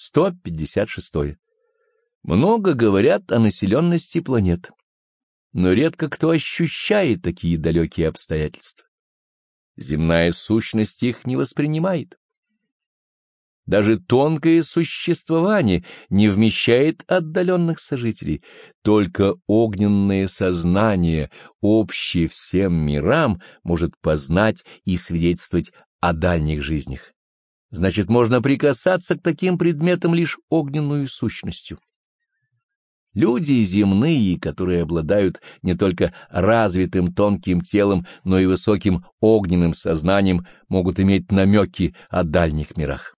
156. Много говорят о населенности планет, но редко кто ощущает такие далекие обстоятельства. Земная сущность их не воспринимает. Даже тонкое существование не вмещает отдаленных сожителей, только огненное сознание, общее всем мирам, может познать и свидетельствовать о дальних жизнях значит, можно прикасаться к таким предметам лишь огненную сущностью. Люди земные, которые обладают не только развитым тонким телом, но и высоким огненным сознанием, могут иметь намеки о дальних мирах.